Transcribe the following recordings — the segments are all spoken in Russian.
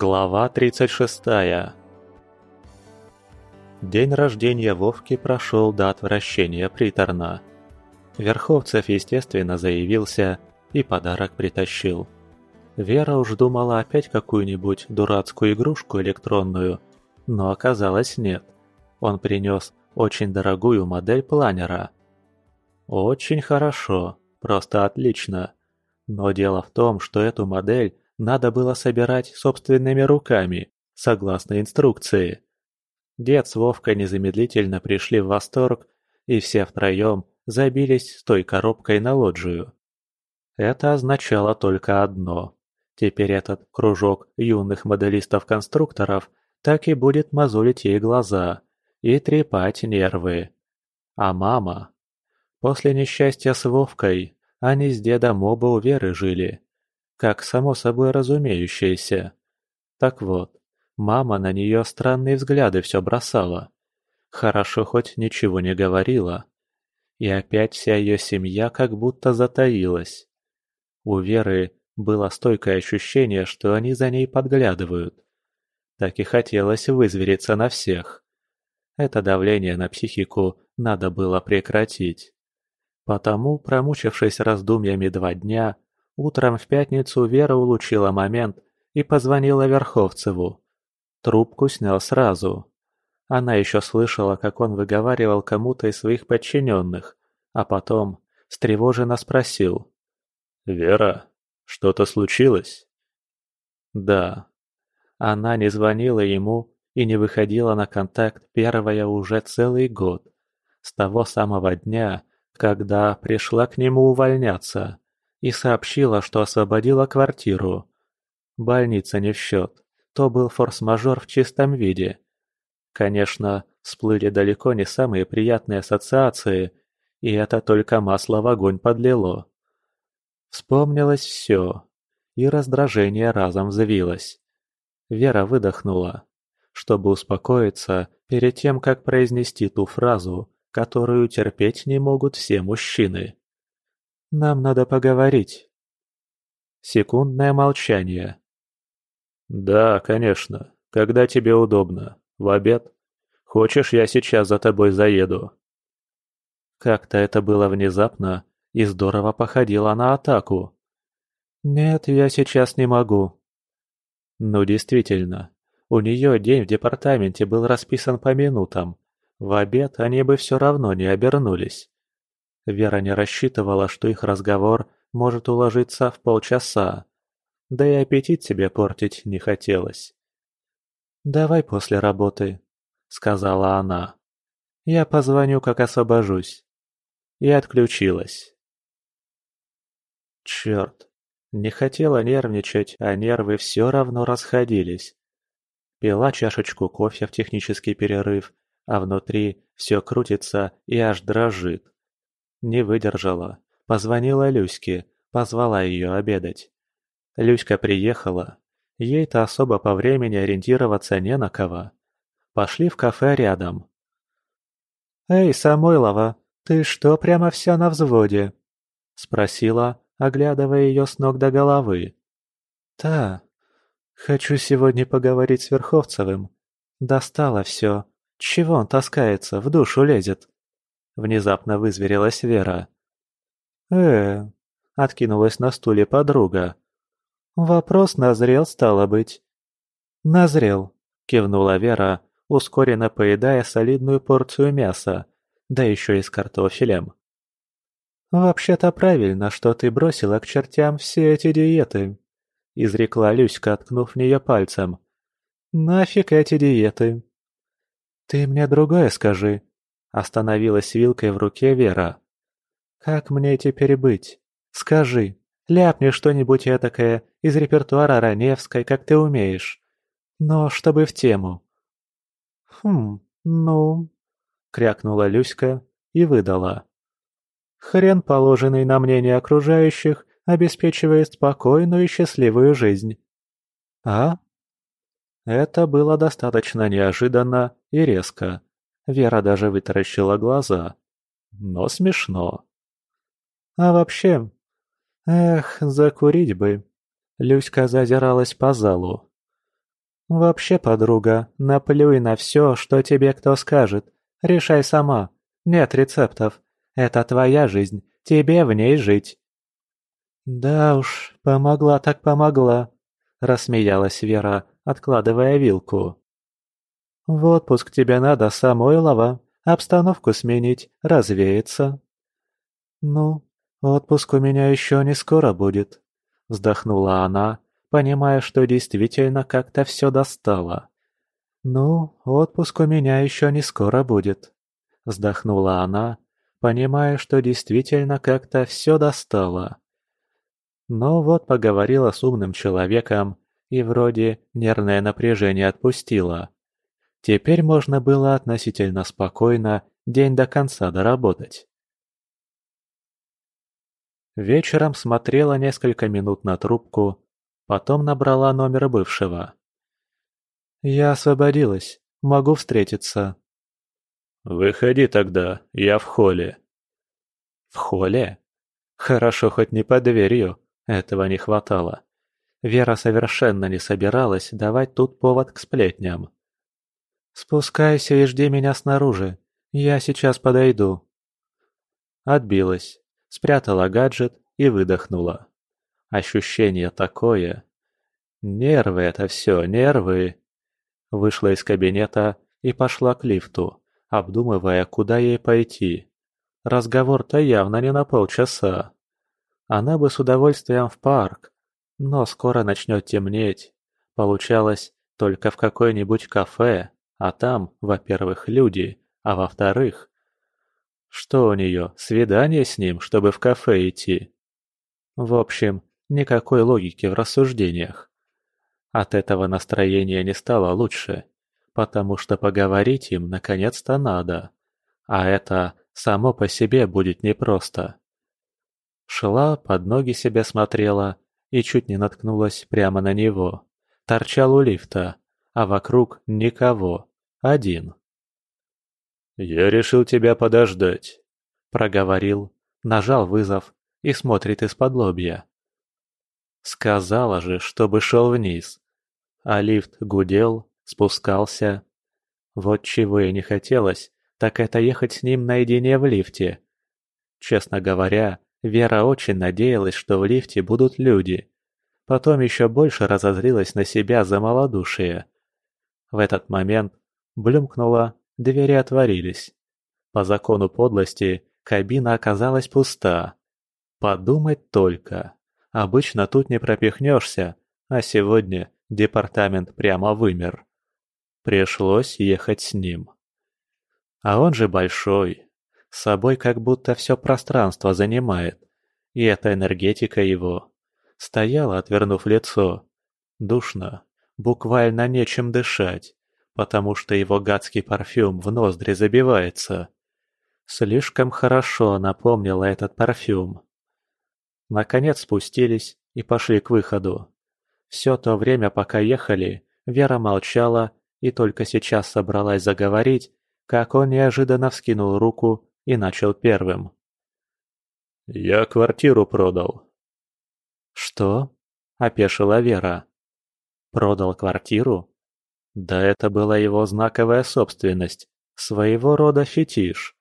Глава 36 День рождения Вовки прошел до отвращения приторно. Верховцев, естественно, заявился и подарок притащил. Вера уж думала опять какую-нибудь дурацкую игрушку электронную, но оказалось нет. Он принес очень дорогую модель планера. Очень хорошо, просто отлично. Но дело в том, что эту модель надо было собирать собственными руками, согласно инструкции. Дед с Вовкой незамедлительно пришли в восторг, и все втроем забились с той коробкой на лоджию. Это означало только одно. Теперь этот кружок юных моделистов-конструкторов так и будет мозолить ей глаза и трепать нервы. А мама? После несчастья с Вовкой они с дедом оба у Веры жили, как само собой разумеющееся. Так вот, мама на нее странные взгляды все бросала. Хорошо хоть ничего не говорила. И опять вся ее семья как будто затаилась. У Веры было стойкое ощущение, что они за ней подглядывают. Так и хотелось вызвериться на всех. Это давление на психику надо было прекратить. Потому, промучившись раздумьями два дня, Утром в пятницу Вера улучила момент и позвонила Верховцеву. Трубку снял сразу. Она еще слышала, как он выговаривал кому-то из своих подчиненных, а потом встревоженно спросил. «Вера, что-то случилось?» «Да». Она не звонила ему и не выходила на контакт первая уже целый год. С того самого дня, когда пришла к нему увольняться и сообщила, что освободила квартиру. Больница не в счет, то был форс-мажор в чистом виде. Конечно, всплыли далеко не самые приятные ассоциации, и это только масло в огонь подлило. Вспомнилось все, и раздражение разом взвилось. Вера выдохнула, чтобы успокоиться перед тем, как произнести ту фразу, которую терпеть не могут все мужчины. Нам надо поговорить. Секундное молчание. Да, конечно. Когда тебе удобно. В обед? Хочешь, я сейчас за тобой заеду? Как-то это было внезапно и здорово походило на атаку. Нет, я сейчас не могу. Ну, действительно, у нее день в департаменте был расписан по минутам. В обед они бы все равно не обернулись. Вера не рассчитывала, что их разговор может уложиться в полчаса. Да и аппетит себе портить не хотелось. «Давай после работы», — сказала она. «Я позвоню, как освобожусь». И отключилась. Черт, не хотела нервничать, а нервы все равно расходились. Пила чашечку кофе в технический перерыв, а внутри все крутится и аж дрожит. Не выдержала. Позвонила Люське, позвала ее обедать. Люська приехала. Ей-то особо по времени ориентироваться не на кого. Пошли в кафе рядом. «Эй, Самойлова, ты что, прямо вся на взводе?» Спросила, оглядывая ее с ног до головы. «Та, хочу сегодня поговорить с Верховцевым. Достало все. Чего он таскается, в душу лезет?» Внезапно вызверилась Вера. э откинулась на стуле подруга. «Вопрос назрел, стало быть». «Назрел», — кивнула Вера, ускоренно поедая солидную порцию мяса, да еще и с картофелем. «Вообще-то правильно, что ты бросила к чертям все эти диеты», — изрекла Люська, ткнув в нее пальцем. «Нафиг эти диеты?» «Ты мне другое скажи», Остановилась вилкой в руке Вера. «Как мне теперь быть? Скажи, ляпни что-нибудь этакое из репертуара Раневской, как ты умеешь. Но чтобы в тему». «Хм, ну...» — крякнула Люська и выдала. «Хрен, положенный на мнение окружающих, обеспечивает спокойную и счастливую жизнь». «А?» Это было достаточно неожиданно и резко. Вера даже вытаращила глаза. Но смешно. А вообще... Эх, закурить бы. Люська зазиралась по залу. «Вообще, подруга, наплюй на все, что тебе кто скажет. Решай сама. Нет рецептов. Это твоя жизнь, тебе в ней жить». «Да уж, помогла так помогла», – рассмеялась Вера, откладывая вилку. «В отпуск тебе надо, Самойлова, обстановку сменить, развеяться». «Ну, отпуск у меня еще не скоро будет», – вздохнула она, понимая, что действительно как-то все достало. «Ну, отпуск у меня еще не скоро будет», – вздохнула она, понимая, что действительно как-то все достало. Но вот поговорила с умным человеком, и вроде нервное напряжение отпустило. Теперь можно было относительно спокойно день до конца доработать. Вечером смотрела несколько минут на трубку, Потом набрала номер бывшего. «Я освободилась. Могу встретиться». «Выходи тогда, я в холле». «В холле? Хорошо, хоть не под дверью. Этого не хватало. Вера совершенно не собиралась давать тут повод к сплетням. «Спускайся и жди меня снаружи. Я сейчас подойду». Отбилась, спрятала гаджет и выдохнула. Ощущение такое. Нервы это все, нервы. Вышла из кабинета и пошла к лифту, обдумывая, куда ей пойти. Разговор-то явно не на полчаса. Она бы с удовольствием в парк, но скоро начнет темнеть. Получалось, только в какое-нибудь кафе, а там, во-первых, люди, а во-вторых... Что у нее, свидание с ним, чтобы в кафе идти? В общем, Никакой логики в рассуждениях. От этого настроение не стало лучше, потому что поговорить им наконец-то надо. А это само по себе будет непросто. Шла, под ноги себе смотрела и чуть не наткнулась прямо на него. Торчал у лифта, а вокруг никого. Один. «Я решил тебя подождать», — проговорил, нажал вызов и смотрит из-под лобья. Сказала же, чтобы шел вниз. А лифт гудел, спускался. Вот чего и не хотелось, так это ехать с ним наедине в лифте. Честно говоря, Вера очень надеялась, что в лифте будут люди. Потом еще больше разозлилась на себя за малодушие. В этот момент блюмкнула, двери отворились. По закону подлости кабина оказалась пуста. Подумать только. Обычно тут не пропихнешься, а сегодня департамент прямо вымер. Пришлось ехать с ним. А он же большой. С собой как будто все пространство занимает. И эта энергетика его. Стояла, отвернув лицо. Душно. Буквально нечем дышать. Потому что его гадский парфюм в ноздри забивается. Слишком хорошо напомнила этот парфюм. Наконец спустились и пошли к выходу. Все то время, пока ехали, Вера молчала и только сейчас собралась заговорить, как он неожиданно вскинул руку и начал первым. «Я квартиру продал». «Что?» – опешила Вера. «Продал квартиру?» Да это была его знаковая собственность, своего рода фетиш.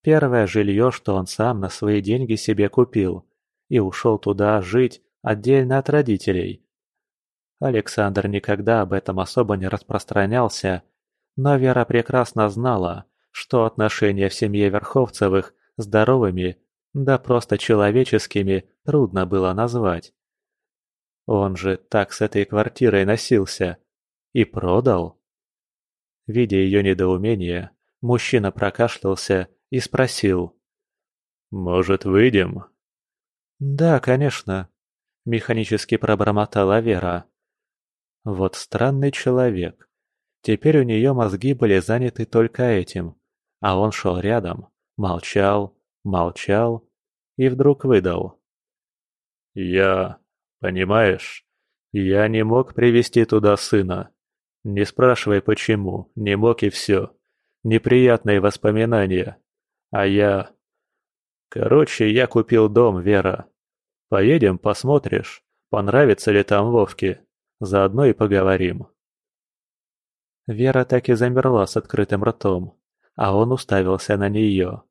Первое жилье, что он сам на свои деньги себе купил и ушел туда жить отдельно от родителей. Александр никогда об этом особо не распространялся, но Вера прекрасно знала, что отношения в семье Верховцевых здоровыми, да просто человеческими трудно было назвать. Он же так с этой квартирой носился. И продал. Видя ее недоумение, мужчина прокашлялся и спросил. «Может, выйдем?» «Да, конечно», — механически пробормотала Вера. Вот странный человек. Теперь у нее мозги были заняты только этим, а он шел рядом, молчал, молчал и вдруг выдал. «Я... понимаешь, я не мог привести туда сына. Не спрашивай почему, не мог и все. Неприятные воспоминания. А я... Короче, я купил дом, Вера. Поедем, посмотришь, понравится ли там Вовке. Заодно и поговорим. Вера так и замерла с открытым ртом, а он уставился на нее.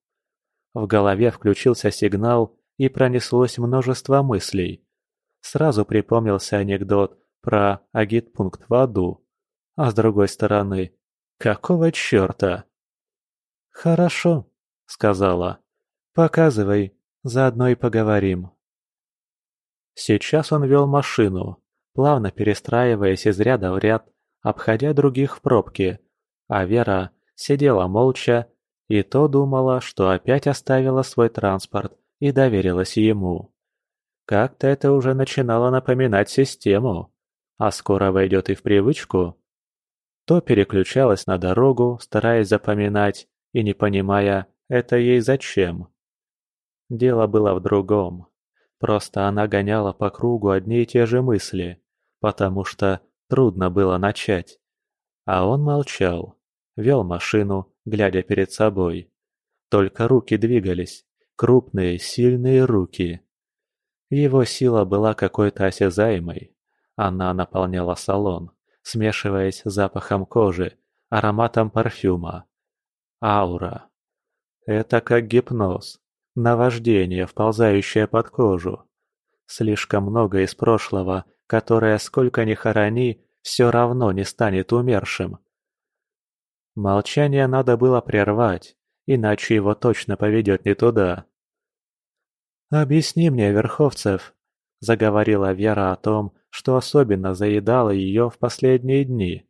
В голове включился сигнал, и пронеслось множество мыслей. Сразу припомнился анекдот про агитпункт в аду. А с другой стороны, какого черта? «Хорошо», — сказала. «Показывай, заодно и поговорим». Сейчас он вел машину, плавно перестраиваясь из ряда в ряд, обходя других в пробке, а Вера сидела молча и то думала, что опять оставила свой транспорт и доверилась ему. Как-то это уже начинало напоминать систему, а скоро войдет и в привычку. То переключалась на дорогу, стараясь запоминать и не понимая, это ей зачем. Дело было в другом. Просто она гоняла по кругу одни и те же мысли, потому что трудно было начать. А он молчал, вел машину, глядя перед собой. Только руки двигались, крупные, сильные руки. Его сила была какой-то осязаемой. Она наполняла салон, смешиваясь с запахом кожи, ароматом парфюма. Аура. Это как гипноз, наваждение, вползающее под кожу. Слишком много из прошлого, которое сколько ни хорони, все равно не станет умершим. Молчание надо было прервать, иначе его точно поведет не туда. «Объясни мне, Верховцев», — заговорила Вера о том, что особенно заедало ее в последние дни.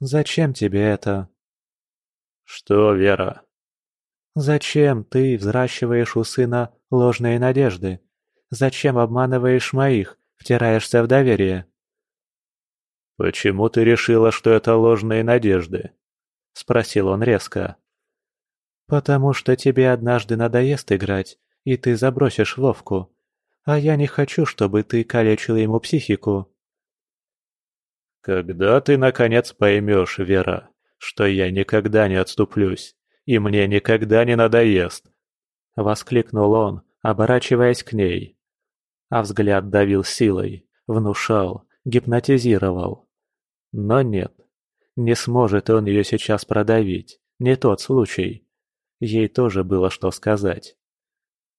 «Зачем тебе это?» «Что, Вера?» «Зачем ты взращиваешь у сына ложные надежды? Зачем обманываешь моих, втираешься в доверие?» «Почему ты решила, что это ложные надежды?» — спросил он резко. «Потому что тебе однажды надоест играть, и ты забросишь Вовку. А я не хочу, чтобы ты калечила ему психику». «Когда ты, наконец, поймешь, Вера, что я никогда не отступлюсь, и мне никогда не надоест?» — воскликнул он, оборачиваясь к ней. А взгляд давил силой, внушал, гипнотизировал. Но нет, не сможет он ее сейчас продавить, не тот случай. Ей тоже было что сказать.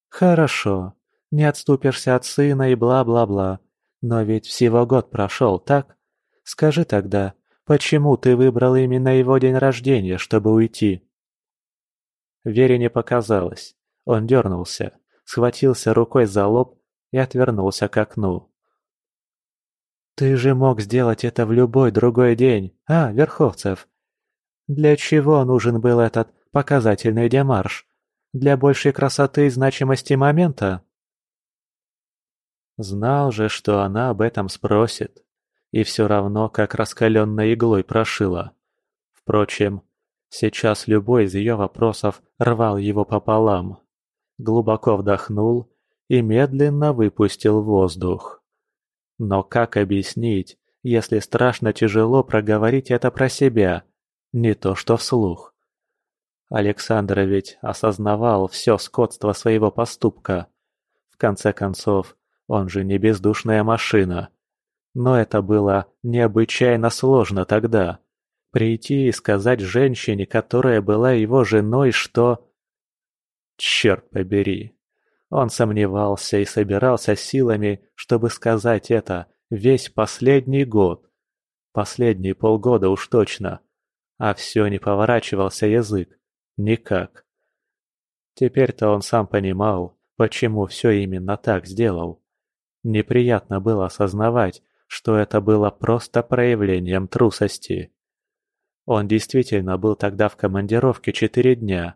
«Хорошо, не отступишься от сына и бла-бла-бла. Но ведь всего год прошел, так? Скажи тогда, почему ты выбрал именно его день рождения, чтобы уйти?» Вере не показалось. Он дернулся, схватился рукой за лоб и отвернулся к окну. «Ты же мог сделать это в любой другой день, а, Верховцев? Для чего нужен был этот показательный демарш? Для большей красоты и значимости момента?» Знал же, что она об этом спросит, и все равно как раскаленной иглой прошила. Впрочем, сейчас любой из ее вопросов рвал его пополам. Глубоко вдохнул и медленно выпустил воздух. Но как объяснить, если страшно тяжело проговорить это про себя, не то что вслух? Александр ведь осознавал все скотство своего поступка. В конце концов, он же не бездушная машина. Но это было необычайно сложно тогда. Прийти и сказать женщине, которая была его женой, что... Черт побери, он сомневался и собирался силами, чтобы сказать это весь последний год. Последние полгода уж точно. А все не поворачивался язык. Никак. Теперь-то он сам понимал, почему все именно так сделал. Неприятно было осознавать, что это было просто проявлением трусости. Он действительно был тогда в командировке четыре дня,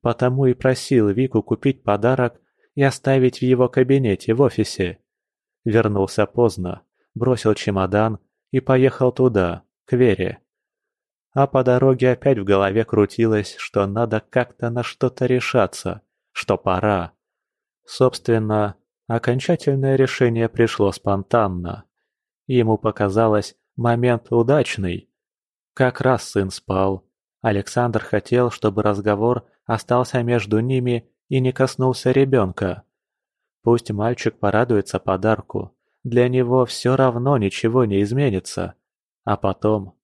потому и просил Вику купить подарок и оставить в его кабинете в офисе. Вернулся поздно, бросил чемодан и поехал туда, к Вере. А по дороге опять в голове крутилось, что надо как-то на что-то решаться, что пора. Собственно, окончательное решение пришло спонтанно. Ему показалось, момент удачный. Как раз сын спал. Александр хотел, чтобы разговор остался между ними и не коснулся ребенка. Пусть мальчик порадуется подарку, для него все равно ничего не изменится. А потом,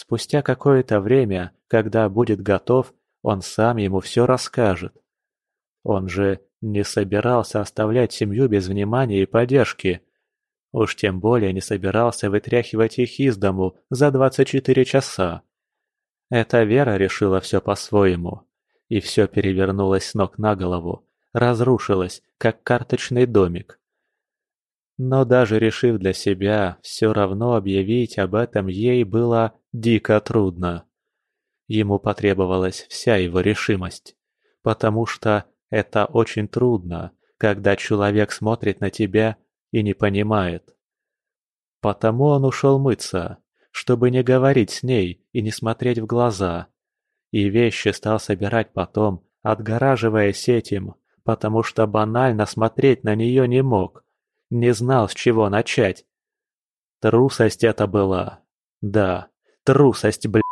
Спустя какое-то время, когда будет готов, он сам ему все расскажет. Он же не собирался оставлять семью без внимания и поддержки. Уж тем более не собирался вытряхивать их из дому за 24 часа. Эта Вера решила все по-своему. И все перевернулось с ног на голову, разрушилось, как карточный домик. Но даже решив для себя, все равно объявить об этом ей было дико трудно. Ему потребовалась вся его решимость, потому что это очень трудно, когда человек смотрит на тебя и не понимает. Потому он ушел мыться, чтобы не говорить с ней и не смотреть в глаза. И вещи стал собирать потом, отгораживаясь этим, потому что банально смотреть на нее не мог, не знал, с чего начать. Трусость это была. Да, трусость, блядь.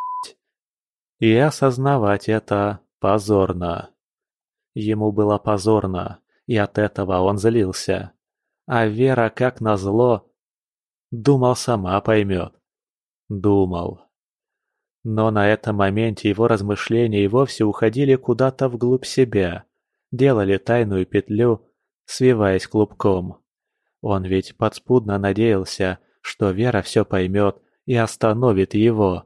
И осознавать это позорно. Ему было позорно, и от этого он злился. А Вера, как назло, думал, сама поймет. Думал. Но на этом моменте его размышления и вовсе уходили куда-то вглубь себя, делали тайную петлю, свиваясь клубком. Он ведь подспудно надеялся, что Вера все поймет и остановит его.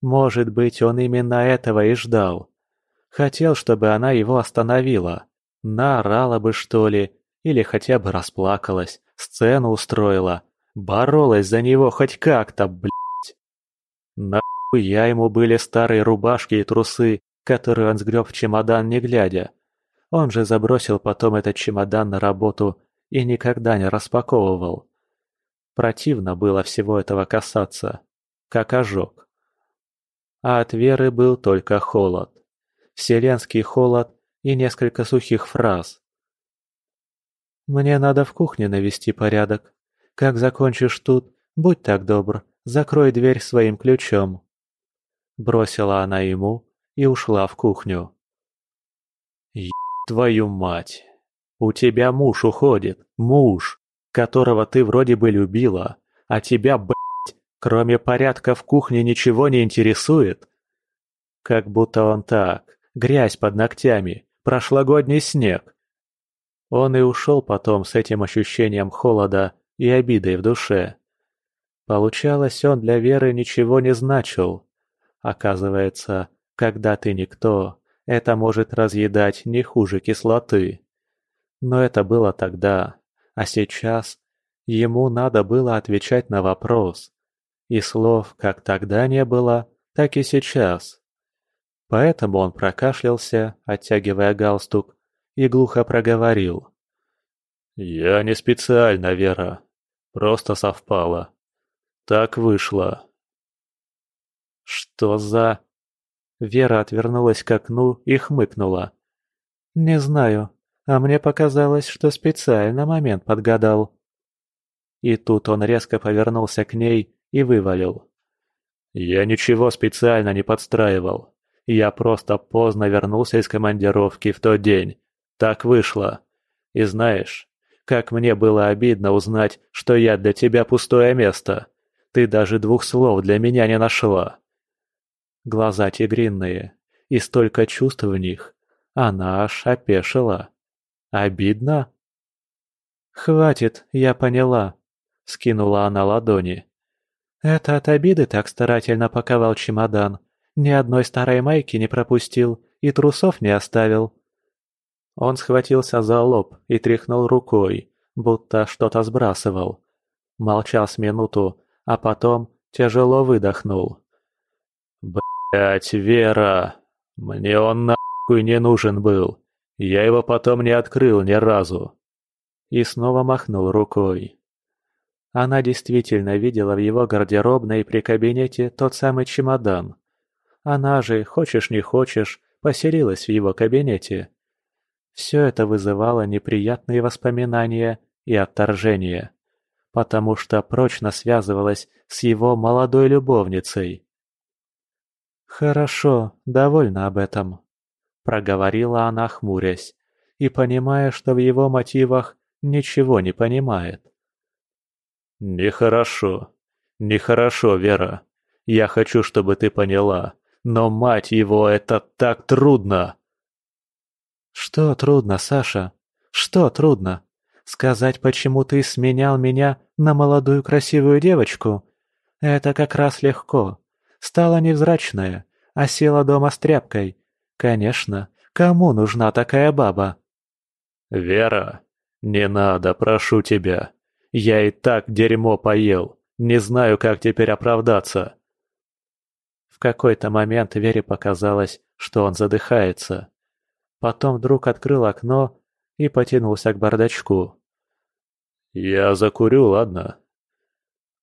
Может быть, он именно этого и ждал. Хотел, чтобы она его остановила. Наорала бы, что ли, или хотя бы расплакалась, сцену устроила. Боролась за него хоть как-то, блядь. Нахуя ему были старые рубашки и трусы, которые он сгреб в чемодан не глядя. Он же забросил потом этот чемодан на работу и никогда не распаковывал. Противно было всего этого касаться, как ожог. А от Веры был только холод вселенский холод и несколько сухих фраз. «Мне надо в кухне навести порядок. Как закончишь тут, будь так добр, закрой дверь своим ключом». Бросила она ему и ушла в кухню. твою мать! У тебя муж уходит, муж, которого ты вроде бы любила, а тебя, блядь, кроме порядка в кухне ничего не интересует? Как будто он так, грязь под ногтями, прошлогодний снег. Он и ушел потом с этим ощущением холода и обидой в душе. Получалось, он для Веры ничего не значил. Оказывается, когда ты никто, это может разъедать не хуже кислоты. Но это было тогда, а сейчас ему надо было отвечать на вопрос. И слов как тогда не было, так и сейчас. Поэтому он прокашлялся, оттягивая галстук, и глухо проговорил. «Я не специально, Вера. Просто совпало. Так вышло». «Что за...» Вера отвернулась к окну и хмыкнула. «Не знаю, а мне показалось, что специально момент подгадал». И тут он резко повернулся к ней и вывалил. «Я ничего специально не подстраивал. Я просто поздно вернулся из командировки в тот день. Так вышло. И знаешь, как мне было обидно узнать, что я для тебя пустое место. Ты даже двух слов для меня не нашла. Глаза тигринные, и столько чувств в них. Она аж опешила. Обидно? «Хватит, я поняла», — скинула она ладони. «Это от обиды так старательно паковал чемодан, ни одной старой майки не пропустил и трусов не оставил. Он схватился за лоб и тряхнул рукой, будто что-то сбрасывал. Молчал с минуту, а потом тяжело выдохнул. «Блядь, Вера! Мне он нахуй не нужен был. Я его потом не открыл ни разу». И снова махнул рукой. Она действительно видела в его гардеробной при кабинете тот самый чемодан, она же, хочешь не хочешь, поселилась в его кабинете. Все это вызывало неприятные воспоминания и отторжение, потому что прочно связывалось с его молодой любовницей. «Хорошо, довольна об этом», — проговорила она, хмурясь, и понимая, что в его мотивах ничего не понимает. «Нехорошо, нехорошо, Вера. Я хочу, чтобы ты поняла. Но, мать его, это так трудно!» «Что трудно, Саша? Что трудно? Сказать, почему ты сменял меня на молодую красивую девочку? Это как раз легко. Стала невзрачная, а села дома с тряпкой. Конечно, кому нужна такая баба?» «Вера, не надо, прошу тебя. Я и так дерьмо поел. Не знаю, как теперь оправдаться». В какой-то момент Вере показалось, что он задыхается. Потом вдруг открыл окно и потянулся к бардачку. «Я закурю, ладно?»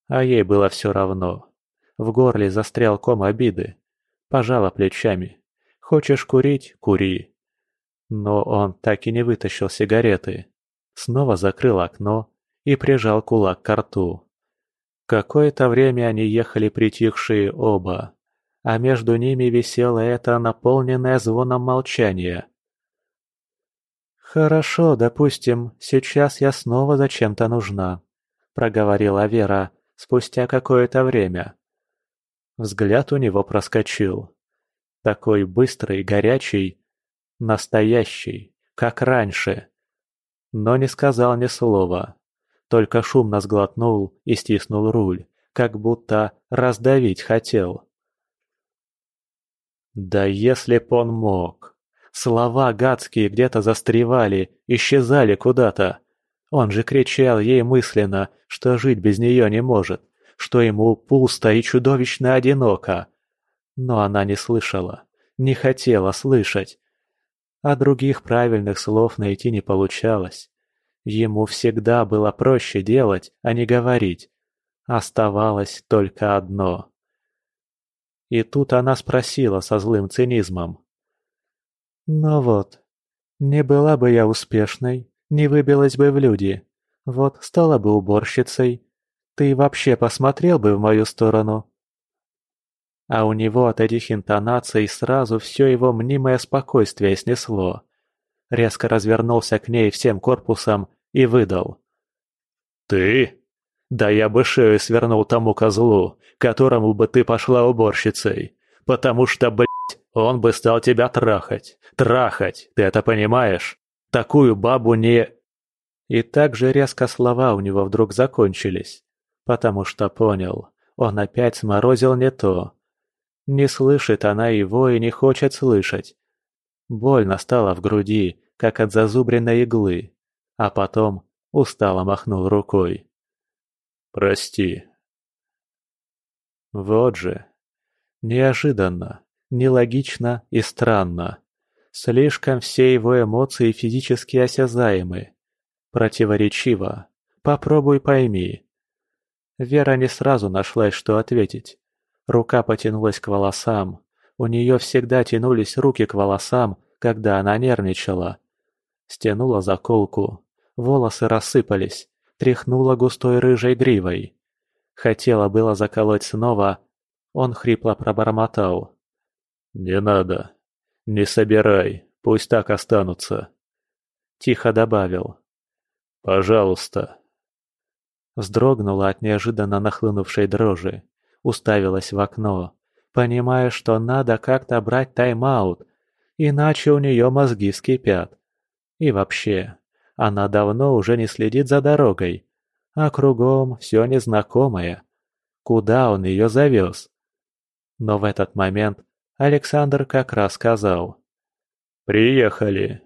А ей было все равно. В горле застрял ком обиды. Пожала плечами. «Хочешь курить – кури». Но он так и не вытащил сигареты. Снова закрыл окно и прижал кулак к рту. Какое-то время они ехали притихшие оба, а между ними висело это наполненное звоном молчание. «Хорошо, допустим, сейчас я снова зачем-то нужна», — проговорила Вера спустя какое-то время. Взгляд у него проскочил. Такой быстрый, горячий, настоящий, как раньше. Но не сказал ни слова, только шумно сглотнул и стиснул руль, как будто раздавить хотел. Да если б он мог. Слова гадские где-то застревали, исчезали куда-то. Он же кричал ей мысленно, что жить без нее не может, что ему пусто и чудовищно одиноко. Но она не слышала, не хотела слышать. А других правильных слов найти не получалось. Ему всегда было проще делать, а не говорить. Оставалось только одно. И тут она спросила со злым цинизмом. «Ну вот, не была бы я успешной, не выбилась бы в люди. Вот стала бы уборщицей. Ты вообще посмотрел бы в мою сторону?» А у него от этих интонаций сразу все его мнимое спокойствие снесло. Резко развернулся к ней всем корпусом и выдал. «Ты? Да я бы шею свернул тому козлу, которому бы ты пошла уборщицей, потому что, блядь, он бы стал тебя трахать. Трахать, ты это понимаешь? Такую бабу не...» И так же резко слова у него вдруг закончились, потому что понял, он опять сморозил не то. Не слышит она его и не хочет слышать. Больно стало в груди, как от зазубренной иглы, а потом устало махнул рукой. «Прости». Вот же. Неожиданно. Нелогично и странно. Слишком все его эмоции физически осязаемы. Противоречиво. Попробуй пойми. Вера не сразу нашлась, что ответить. Рука потянулась к волосам. У нее всегда тянулись руки к волосам, когда она нервничала. Стянула заколку. Волосы рассыпались. Тряхнула густой рыжей гривой. Хотела было заколоть снова. Он хрипло пробормотал. «Не надо. Не собирай, пусть так останутся». Тихо добавил. «Пожалуйста». Вздрогнула от неожиданно нахлынувшей дрожи. Уставилась в окно, понимая, что надо как-то брать тайм-аут, иначе у нее мозги вскипят. И вообще, она давно уже не следит за дорогой, а кругом все незнакомое. Куда он ее завез? Но в этот момент Александр как раз сказал. «Приехали!»